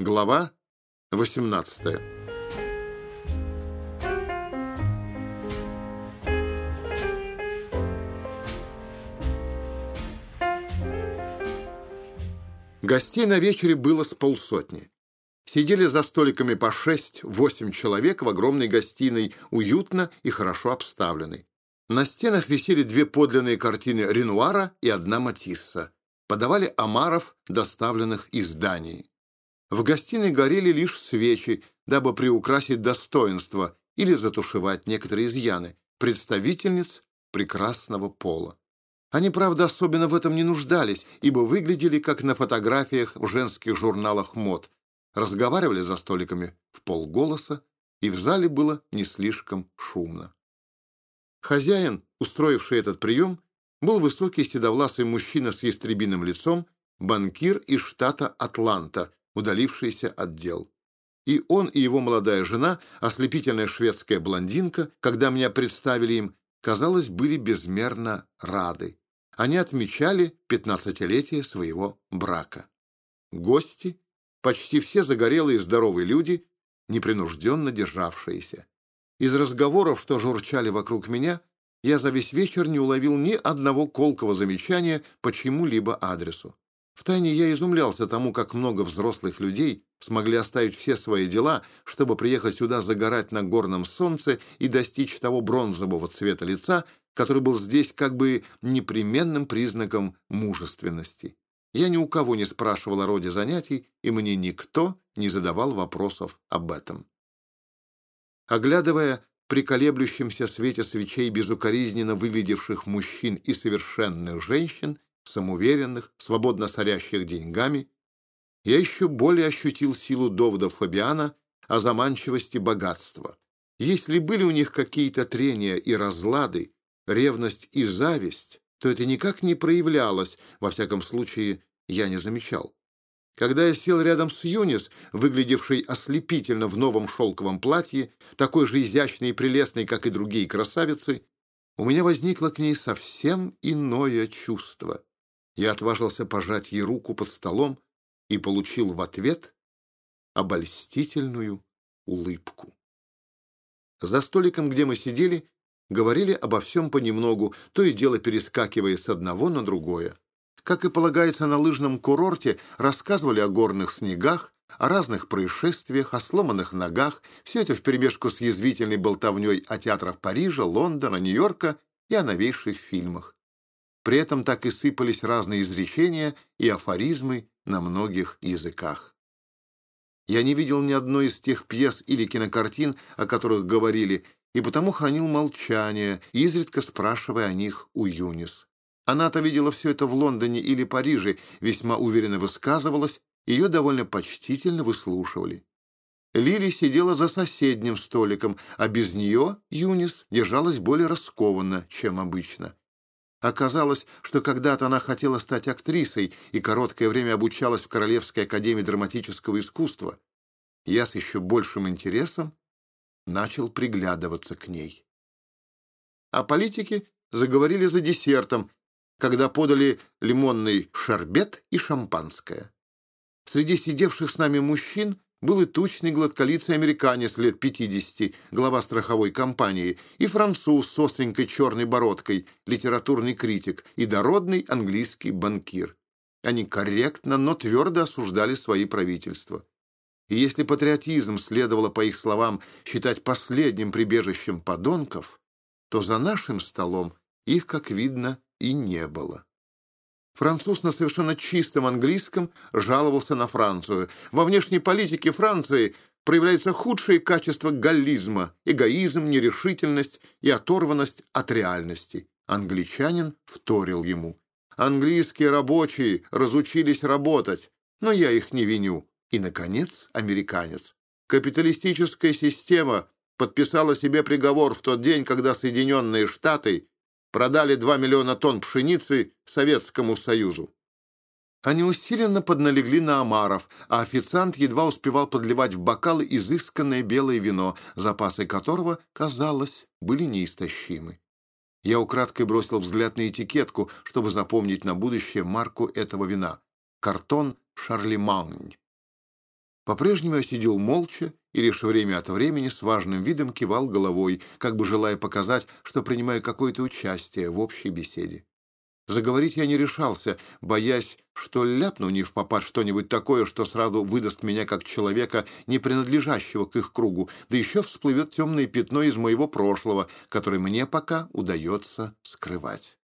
Глава 18 Гостей на вечере было с полсотни. Сидели за столиками по шесть-восемь человек в огромной гостиной, уютно и хорошо обставленной. На стенах висели две подлинные картины Ренуара и одна Матисса. Подавали омаров, доставленных из Дании. В гостиной горели лишь свечи, дабы приукрасить достоинство или затушевать некоторые изъяны представительниц прекрасного пола. Они, правда, особенно в этом не нуждались, ибо выглядели, как на фотографиях в женских журналах мод. Разговаривали за столиками в полголоса, и в зале было не слишком шумно. Хозяин, устроивший этот прием, был высокий седовласый мужчина с ястребиным лицом, банкир из штата Атланта, удалившийся от дел. И он, и его молодая жена, ослепительная шведская блондинка, когда меня представили им, казалось, были безмерно рады. Они отмечали пятнадцатилетие своего брака. Гости, почти все загорелые здоровые люди, непринужденно державшиеся. Из разговоров, что журчали вокруг меня, я за весь вечер не уловил ни одного колкого замечания по чему-либо адресу. Втайне я изумлялся тому, как много взрослых людей смогли оставить все свои дела, чтобы приехать сюда загорать на горном солнце и достичь того бронзового цвета лица, который был здесь как бы непременным признаком мужественности. Я ни у кого не спрашивал о роде занятий, и мне никто не задавал вопросов об этом. Оглядывая при колеблющемся свете свечей безукоризненно выглядевших мужчин и совершенных женщин, самоуверенных, свободно сорящих деньгами, я еще более ощутил силу доводов Фабиана о заманчивости богатства. Если были у них какие-то трения и разлады, ревность и зависть, то это никак не проявлялось, во всяком случае, я не замечал. Когда я сел рядом с Юнис, выглядевшей ослепительно в новом шелковом платье, такой же изящной и прелестной, как и другие красавицы, у меня возникло к ней совсем иное чувство. Я отважился пожать ей руку под столом и получил в ответ обольстительную улыбку. За столиком, где мы сидели, говорили обо всем понемногу, то и дело перескакивая с одного на другое. Как и полагается на лыжном курорте, рассказывали о горных снегах, о разных происшествиях, о сломанных ногах, все это вперемешку с язвительной болтовней о театрах Парижа, Лондона, Нью-Йорка и о новейших фильмах. При этом так и сыпались разные изречения и афоризмы на многих языках. Я не видел ни одной из тех пьес или кинокартин, о которых говорили, и потому хранил молчание, изредка спрашивая о них у Юнис. Она-то видела все это в Лондоне или Париже, весьма уверенно высказывалась, ее довольно почтительно выслушивали. Лили сидела за соседним столиком, а без нее Юнис держалась более раскованно, чем обычно. Оказалось, что когда-то она хотела стать актрисой и короткое время обучалась в Королевской академии драматического искусства. Я с еще большим интересом начал приглядываться к ней. О политике заговорили за десертом, когда подали лимонный шарбет и шампанское. Среди сидевших с нами мужчин был и тучный гладколицый американец лет 50, глава страховой компании, и француз с остренькой черной бородкой, литературный критик, и дородный английский банкир. Они корректно, но твердо осуждали свои правительства. И если патриотизм следовало, по их словам, считать последним прибежищем подонков, то за нашим столом их, как видно, и не было. Француз на совершенно чистом английском жаловался на Францию. Во внешней политике Франции проявляются худшие качества галлизма, эгоизм, нерешительность и оторванность от реальности. Англичанин вторил ему. Английские рабочие разучились работать, но я их не виню. И, наконец, американец. Капиталистическая система подписала себе приговор в тот день, когда Соединенные Штаты продали 2 миллиона тонн пшеницы Советскому Союзу. Они усиленно подналегли на омаров, а официант едва успевал подливать в бокалы изысканное белое вино, запасы которого, казалось, были неистощимы. Я украдкой бросил взгляд на этикетку, чтобы запомнить на будущее марку этого вина. Картон «Шарлемань». По-прежнему я сидел молча и лишь время от времени с важным видом кивал головой, как бы желая показать, что принимаю какое-то участие в общей беседе. Заговорить я не решался, боясь, что ляпну не в попад что-нибудь такое, что сразу выдаст меня как человека, не принадлежащего к их кругу, да еще всплывет темное пятно из моего прошлого, которое мне пока удается скрывать.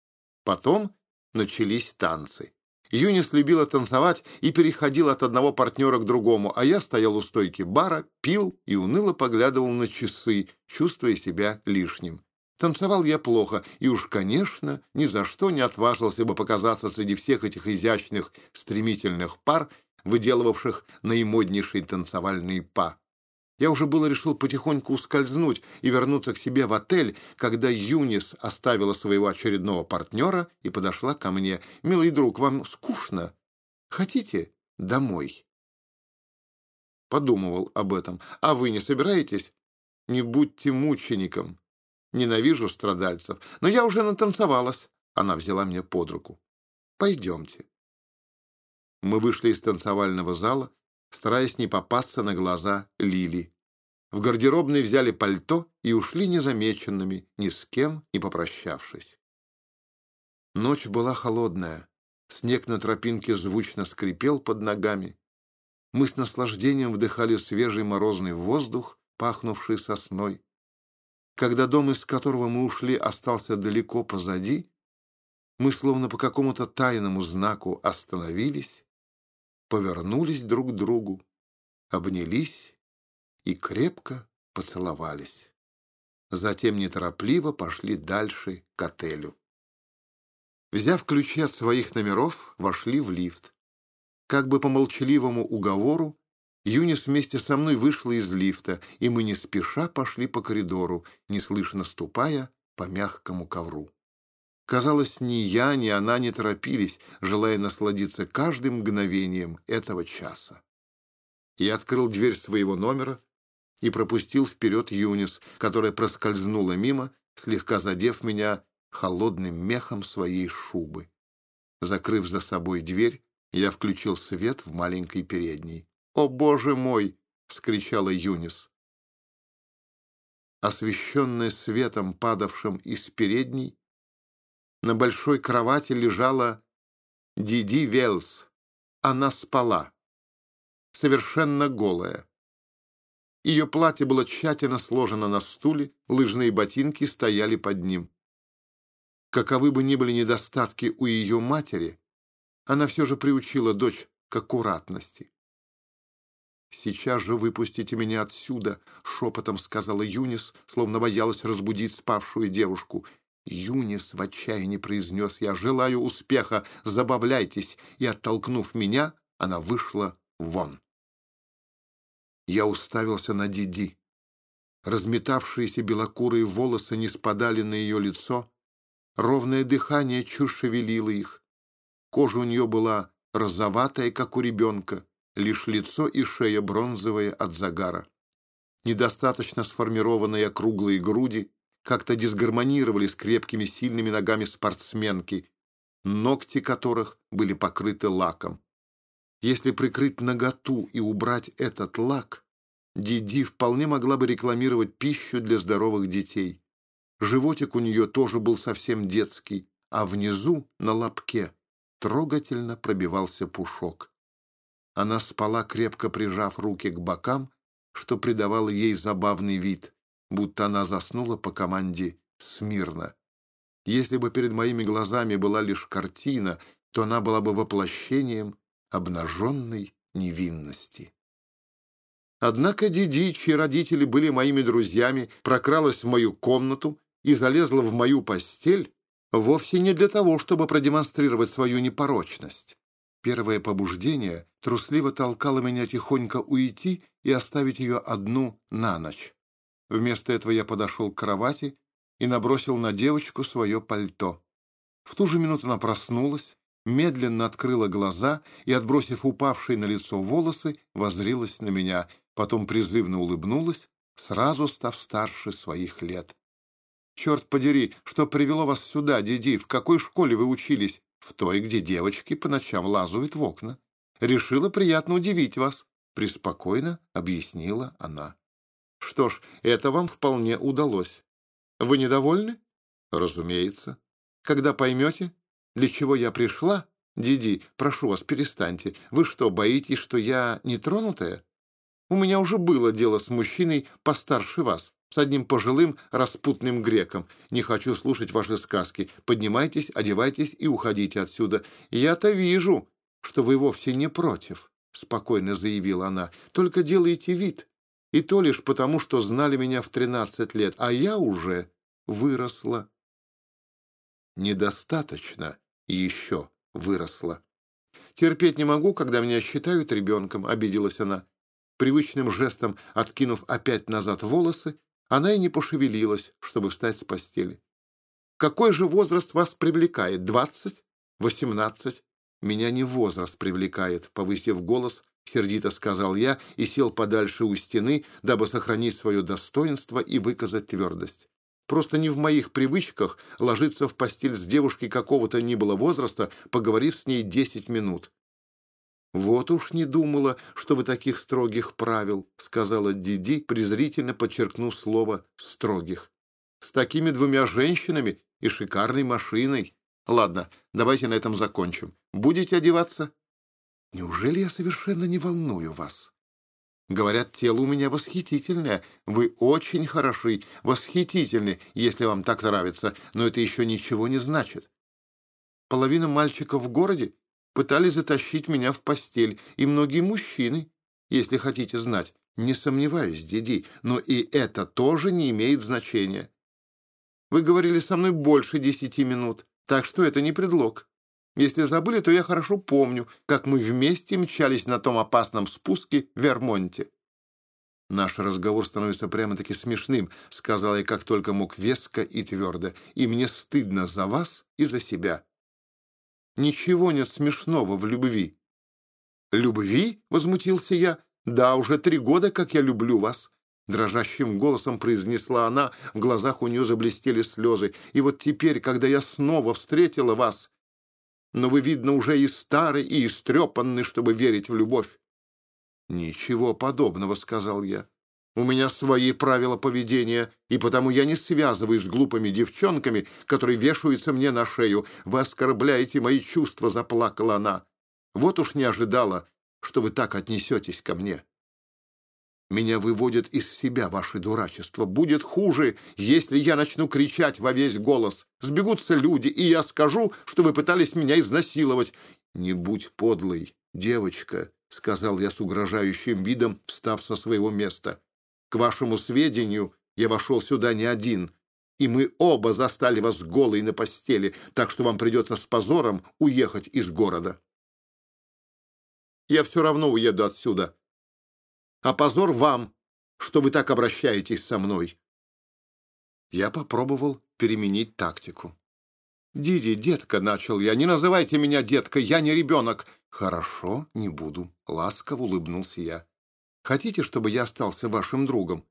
Потом начались танцы. Юнис любила танцевать и переходил от одного партнера к другому, а я стоял у стойки бара, пил и уныло поглядывал на часы, чувствуя себя лишним. Танцевал я плохо и уж, конечно, ни за что не отважился бы показаться среди всех этих изящных, стремительных пар, выделывавших наимоднейшие танцевальные па. Я уже было решил потихоньку ускользнуть и вернуться к себе в отель, когда Юнис оставила своего очередного партнера и подошла ко мне. «Милый друг, вам скучно? Хотите домой?» Подумывал об этом. «А вы не собираетесь? Не будьте мучеником. Ненавижу страдальцев. Но я уже натанцевалась». Она взяла меня под руку. «Пойдемте». Мы вышли из танцевального зала, стараясь не попасться на глаза Лили. В гардеробной взяли пальто и ушли незамеченными, ни с кем не попрощавшись. Ночь была холодная, снег на тропинке звучно скрипел под ногами. Мы с наслаждением вдыхали свежий морозный воздух, пахнувший сосной. Когда дом, из которого мы ушли, остался далеко позади, мы словно по какому-то тайному знаку остановились повернулись друг к другу, обнялись и крепко поцеловались. Затем неторопливо пошли дальше к отелю. Взяв ключи от своих номеров, вошли в лифт. Как бы по молчаливому уговору, Юнис вместе со мной вышла из лифта, и мы не спеша пошли по коридору, неслышно ступая по мягкому ковру. Казалось, ни я, ни она не торопились, желая насладиться каждым мгновением этого часа. Я открыл дверь своего номера и пропустил вперед Юнис, которая проскользнула мимо, слегка задев меня холодным мехом своей шубы. Закрыв за собой дверь, я включил свет в маленькой передней. «О, Боже мой!» — вскричала Юнис. Освещенная светом, падавшим из передней, на большой кровати лежала Диди Велс. Она спала, совершенно голая. Ее платье было тщательно сложено на стуле, лыжные ботинки стояли под ним. Каковы бы ни были недостатки у ее матери, она все же приучила дочь к аккуратности. «Сейчас же выпустите меня отсюда», — шепотом сказала Юнис, словно боялась разбудить спавшую девушку. «Юнис», — в отчаянии произнес я, — «желаю успеха, забавляйтесь». И, оттолкнув меня, она вышла вон. Я уставился на Диди. Разметавшиеся белокурые волосы не спадали на ее лицо. Ровное дыхание чуть шевелило их. Кожа у нее была розоватая, как у ребенка, лишь лицо и шея бронзовые от загара. Недостаточно сформированные округлые груди как-то дисгармонировали с крепкими сильными ногами спортсменки, ногти которых были покрыты лаком. Если прикрыть наготу и убрать этот лак, Диди вполне могла бы рекламировать пищу для здоровых детей. Животик у нее тоже был совсем детский, а внизу, на лобке, трогательно пробивался пушок. Она спала, крепко прижав руки к бокам, что придавало ей забавный вид будто она заснула по команде смирно. Если бы перед моими глазами была лишь картина, то она была бы воплощением обнаженной невинности. Однако Диди, чьи родители были моими друзьями, прокралась в мою комнату и залезла в мою постель вовсе не для того, чтобы продемонстрировать свою непорочность. Первое побуждение трусливо толкало меня тихонько уйти и оставить ее одну на ночь. Вместо этого я подошел к кровати и набросил на девочку свое пальто. В ту же минуту она проснулась, медленно открыла глаза и, отбросив упавшие на лицо волосы, возрилась на меня, потом призывно улыбнулась, сразу став старше своих лет. «Черт подери, что привело вас сюда, Диди? В какой школе вы учились?» «В той, где девочки по ночам лазают в окна. Решила приятно удивить вас. — преспокойно объяснила она. «Что ж, это вам вполне удалось. Вы недовольны?» «Разумеется. Когда поймете, для чего я пришла, Диди, прошу вас, перестаньте. Вы что, боитесь, что я нетронутая? У меня уже было дело с мужчиной постарше вас, с одним пожилым распутным греком. Не хочу слушать ваши сказки. Поднимайтесь, одевайтесь и уходите отсюда. Я-то вижу, что вы вовсе не против». — спокойно заявила она. «Только делайте вид. И то лишь потому, что знали меня в тринадцать лет, а я уже выросла». «Недостаточно еще выросла. Терпеть не могу, когда меня считают ребенком», — обиделась она. Привычным жестом откинув опять назад волосы, она и не пошевелилась, чтобы встать с постели. «Какой же возраст вас привлекает? Двадцать? Восемнадцать? «Меня не возраст привлекает», — повысив голос, сердито сказал я и сел подальше у стены, дабы сохранить свое достоинство и выказать твердость. Просто не в моих привычках ложиться в постель с девушкой какого-то ни было возраста, поговорив с ней десять минут. «Вот уж не думала, что вы таких строгих правил», — сказала Диди, презрительно подчеркнув слово «строгих». «С такими двумя женщинами и шикарной машиной. Ладно, давайте на этом закончим. Будете одеваться? Неужели я совершенно не волную вас? Говорят, тело у меня восхитительное. Вы очень хороши, восхитительны, если вам так нравится, но это еще ничего не значит. Половина мальчиков в городе пытались затащить меня в постель, и многие мужчины, если хотите знать. Не сомневаюсь, Диди, но и это тоже не имеет значения. Вы говорили со мной больше десяти минут. Так что это не предлог. Если забыли, то я хорошо помню, как мы вместе мчались на том опасном спуске в Вермонте. «Наш разговор становится прямо-таки смешным», — сказал я как только мог веско и твердо, «и мне стыдно за вас и за себя». «Ничего нет смешного в любви». «Любви?» — возмутился я. «Да, уже три года, как я люблю вас. Дрожащим голосом произнесла она, в глазах у нее заблестели слезы. «И вот теперь, когда я снова встретила вас, но вы, видно, уже и старый, и истрепанный, чтобы верить в любовь». «Ничего подобного», — сказал я. «У меня свои правила поведения, и потому я не связываюсь с глупыми девчонками, которые вешаются мне на шею. Вы оскорбляете мои чувства», — заплакала она. «Вот уж не ожидала, что вы так отнесетесь ко мне». Меня выводят из себя ваше дурачество. Будет хуже, если я начну кричать во весь голос. Сбегутся люди, и я скажу, что вы пытались меня изнасиловать. Не будь подлой, девочка, — сказал я с угрожающим видом, встав со своего места. К вашему сведению, я вошел сюда не один, и мы оба застали вас голой на постели, так что вам придется с позором уехать из города. Я все равно уеду отсюда, а позор вам, что вы так обращаетесь со мной. Я попробовал переменить тактику. «Диди, детка», — начал я, — «не называйте меня деткой, я не ребенок». «Хорошо, не буду», — ласково улыбнулся я. «Хотите, чтобы я остался вашим другом?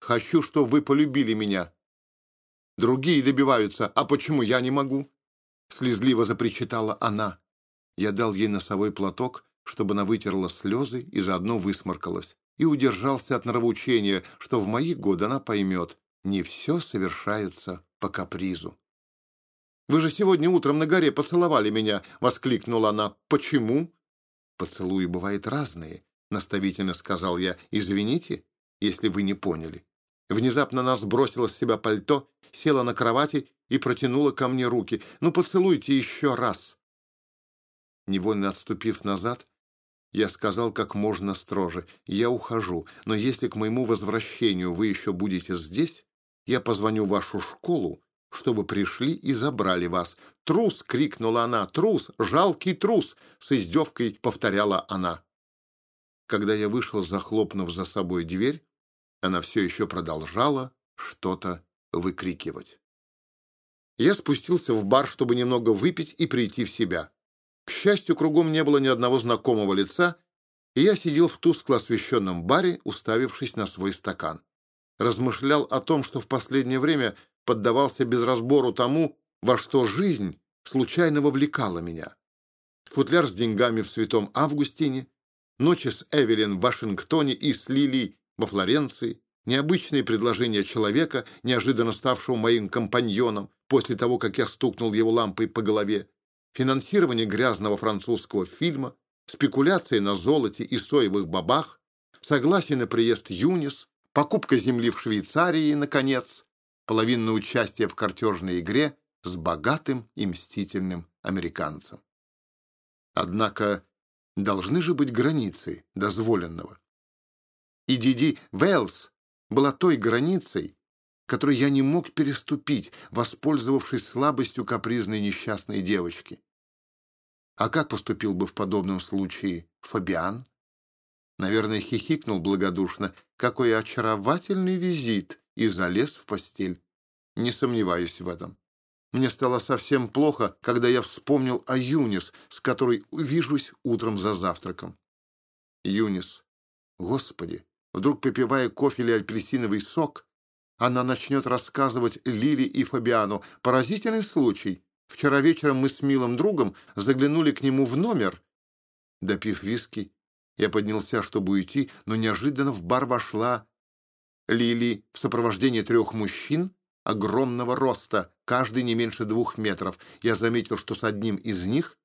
Хочу, чтобы вы полюбили меня. Другие добиваются, а почему я не могу?» Слезливо запричитала она. Я дал ей носовой платок, чтобы она вытерла слезы и заодно высморкалась и удержался от нравоучения, что в мои годы она поймет, не все совершается по капризу. «Вы же сегодня утром на горе поцеловали меня!» — воскликнула она. «Почему?» «Поцелуи бывают разные», — наставительно сказал я. «Извините, если вы не поняли». Внезапно она сбросила с себя пальто, села на кровати и протянула ко мне руки. «Ну, поцелуйте еще раз!» Невольно отступив назад, я сказал как можно строже. «Я ухожу, но если к моему возвращению вы еще будете здесь, я позвоню в вашу школу, чтобы пришли и забрали вас». «Трус!» — крикнула она. «Трус! Жалкий трус!» — с издевкой повторяла она. Когда я вышел, захлопнув за собой дверь, она все еще продолжала что-то выкрикивать. Я спустился в бар, чтобы немного выпить и прийти в себя. К счастью, кругом не было ни одного знакомого лица, и я сидел в тускло освещенном баре, уставившись на свой стакан. Размышлял о том, что в последнее время поддавался без разбору тому, во что жизнь случайно вовлекала меня. Футляр с деньгами в святом Августине, ночи с Эвелин в Вашингтоне и с Лили во Флоренции, необычные предложения человека, неожиданно ставшего моим компаньоном, после того, как я стукнул его лампой по голове, финансирование грязного французского фильма, спекуляции на золоте и соевых бабах, согласие на приезд Юнис, покупка земли в Швейцарии, наконец, половинное участие в картежной игре с богатым и мстительным американцем. Однако должны же быть границы дозволенного. И Диди Вэлс была той границей, которую я не мог переступить, воспользовавшись слабостью капризной несчастной девочки. А как поступил бы в подобном случае Фабиан? Наверное, хихикнул благодушно. Какой очаровательный визит! И залез в постель. Не сомневаюсь в этом. Мне стало совсем плохо, когда я вспомнил о Юнис, с которой увижусь утром за завтраком. Юнис. Господи, вдруг попивая кофе или апельсиновый сок, она начнет рассказывать Лили и Фабиану. Поразительный случай. Вчера вечером мы с милым другом заглянули к нему в номер. Допив виски, я поднялся, чтобы уйти, но неожиданно в бар вошла Лили в сопровождении трех мужчин огромного роста, каждый не меньше двух метров. Я заметил, что с одним из них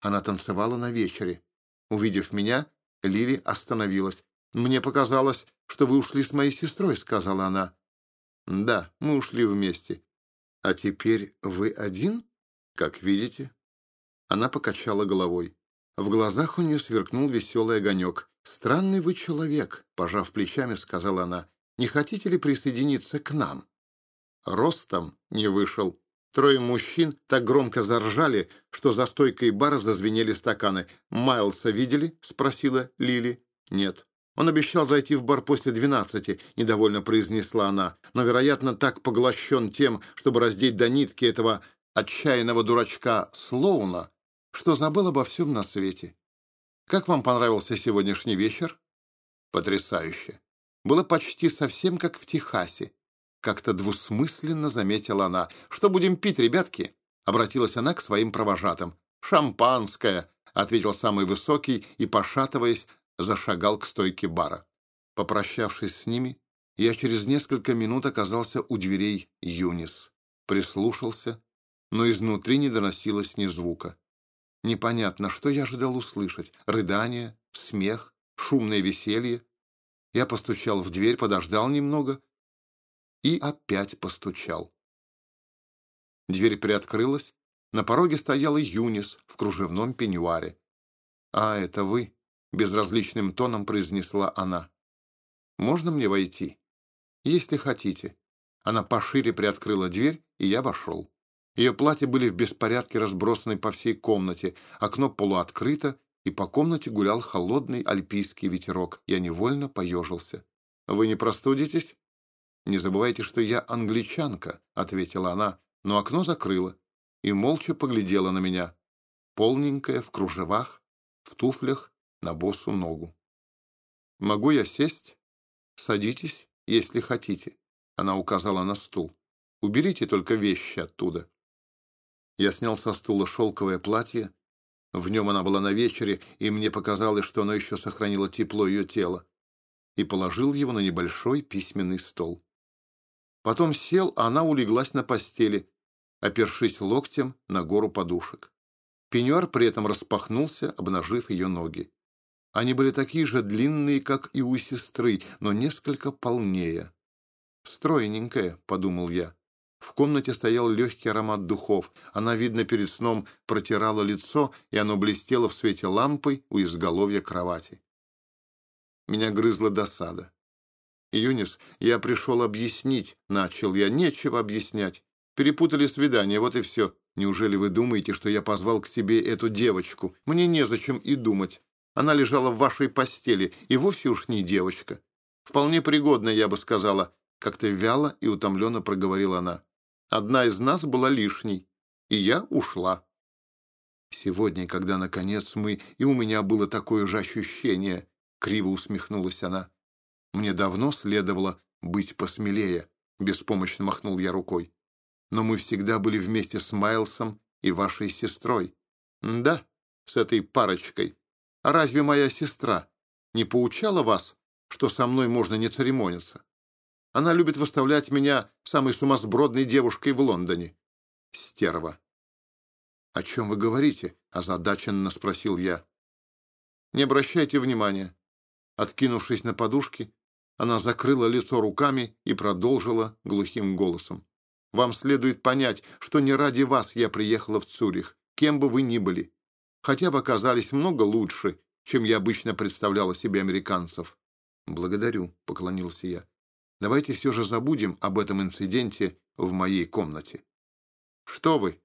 она танцевала на вечере. Увидев меня, Лили остановилась. «Мне показалось, что вы ушли с моей сестрой», — сказала она. «Да, мы ушли вместе. А теперь вы один?» «Как видите». Она покачала головой. В глазах у нее сверкнул веселый огонек. «Странный вы человек», — пожав плечами, сказала она. «Не хотите ли присоединиться к нам?» Ростом не вышел. Трое мужчин так громко заржали, что за стойкой бара зазвенели стаканы. «Майлса видели?» — спросила Лили. «Нет». «Он обещал зайти в бар после двенадцати», — недовольно произнесла она, «но, вероятно, так поглощен тем, чтобы раздеть до нитки этого отчаянного дурачка Слоуна, что забыл обо всем на свете. Как вам понравился сегодняшний вечер? Потрясающе. Было почти совсем как в Техасе. Как-то двусмысленно заметила она. «Что будем пить, ребятки?» Обратилась она к своим провожатым. «Шампанское!» — ответил самый высокий и, пошатываясь, зашагал к стойке бара. Попрощавшись с ними, я через несколько минут оказался у дверей Юнис. Прислушался, но изнутри не доносилось ни звука. Непонятно, что я ожидал услышать. Рыдание, смех, шумное веселье. Я постучал в дверь, подождал немного и опять постучал. Дверь приоткрылась. На пороге стояла Юнис в кружевном пеньюаре. «А, это вы?» — безразличным тоном произнесла она. «Можно мне войти?» «Если хотите». Она пошире приоткрыла дверь, и я вошел. Ее платья были в беспорядке разбросаны по всей комнате, окно полуоткрыто, и по комнате гулял холодный альпийский ветерок. Я невольно поежился. «Вы не простудитесь?» «Не забывайте, что я англичанка», — ответила она, но окно закрыла и молча поглядела на меня, полненькая, в кружевах, в туфлях, на босу ногу. «Могу я сесть?» «Садитесь, если хотите», — она указала на стул. «Уберите только вещи оттуда». Я снял со стула шелковое платье. В нем она была на вечере, и мне показалось, что оно еще сохранило тепло ее тела. И положил его на небольшой письменный стол. Потом сел, а она улеглась на постели, опершись локтем на гору подушек. Пеньюар при этом распахнулся, обнажив ее ноги. Они были такие же длинные, как и у сестры, но несколько полнее. «Стройненькая», — подумал я. В комнате стоял легкий аромат духов. Она, видно, перед сном протирала лицо, и оно блестело в свете лампы у изголовья кровати. Меня грызла досада. «Юнис, я пришел объяснить», — начал я. «Нечего объяснять. Перепутали свидание, вот и все. Неужели вы думаете, что я позвал к себе эту девочку? Мне незачем и думать. Она лежала в вашей постели, и вовсе уж не девочка. Вполне пригодная, я бы сказала». Как-то вяло и утомленно проговорила она. Одна из нас была лишней, и я ушла. Сегодня, когда, наконец, мы... И у меня было такое же ощущение, — криво усмехнулась она. Мне давно следовало быть посмелее, — беспомощно махнул я рукой. Но мы всегда были вместе с Майлсом и вашей сестрой. Да, с этой парочкой. А разве моя сестра не поучала вас, что со мной можно не церемониться? Она любит выставлять меня самой сумасбродной девушкой в Лондоне. Стерва. «О чем вы говорите?» — озадаченно спросил я. «Не обращайте внимания». Откинувшись на подушки, она закрыла лицо руками и продолжила глухим голосом. «Вам следует понять, что не ради вас я приехала в Цюрих, кем бы вы ни были. Хотя бы оказались много лучше, чем я обычно представляла себе американцев». «Благодарю», — поклонился я. «Давайте все же забудем об этом инциденте в моей комнате». «Что вы?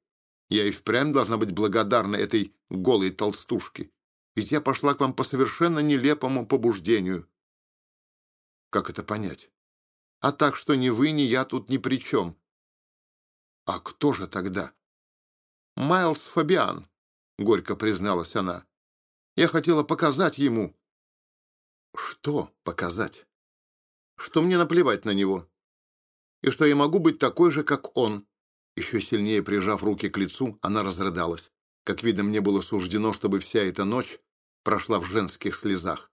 Я и впрямь должна быть благодарна этой голой толстушке, ведь я пошла к вам по совершенно нелепому побуждению». «Как это понять?» «А так, что ни вы, ни я тут ни при чем». «А кто же тогда?» «Майлз Фабиан», — горько призналась она. «Я хотела показать ему». «Что показать?» «Что мне наплевать на него, и что я могу быть такой же, как он». Еще сильнее прижав руки к лицу, она разрыдалась. Как видно, мне было суждено, чтобы вся эта ночь прошла в женских слезах.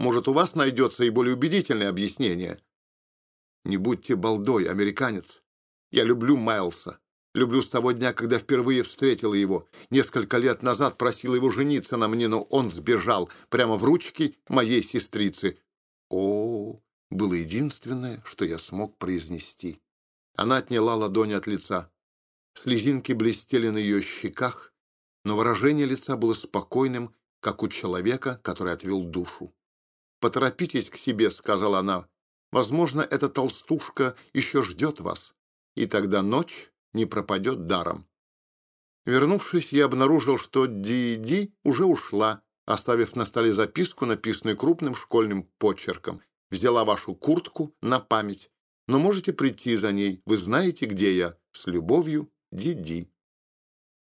Может, у вас найдется и более убедительное объяснение? Не будьте балдой, американец. Я люблю Майлса. Люблю с того дня, когда впервые встретила его. Несколько лет назад просила его жениться на мне, но он сбежал прямо в ручки моей сестрицы. О, было единственное, что я смог произнести. Она отняла ладони от лица. Слезинки блестели на ее щеках, но выражение лица было спокойным, как у человека, который отвел душу. «Поторопитесь к себе», — сказала она. «Возможно, эта толстушка еще ждет вас, и тогда ночь не пропадет даром». Вернувшись, я обнаружил, что Ди-Ди уже ушла, оставив на столе записку, написанную крупным школьным почерком. «Взяла вашу куртку на память, но можете прийти за ней. Вы знаете, где я. С любовью, Ди-Ди».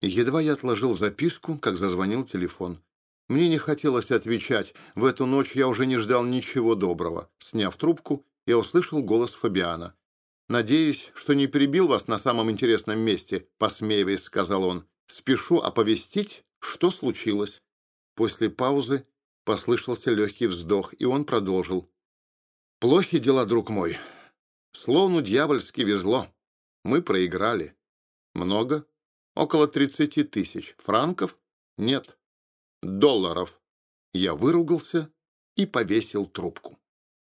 Едва я отложил записку, как зазвонил телефон. Мне не хотелось отвечать. В эту ночь я уже не ждал ничего доброго. Сняв трубку, я услышал голос Фабиана. «Надеюсь, что не перебил вас на самом интересном месте», — посмеиваясь, сказал он. «Спешу оповестить, что случилось». После паузы послышался легкий вздох, и он продолжил. «Плохи дела, друг мой. Словно дьявольски везло. Мы проиграли. Много? Около тридцати тысяч. Франков? Нет долларов. Я выругался и повесил трубку.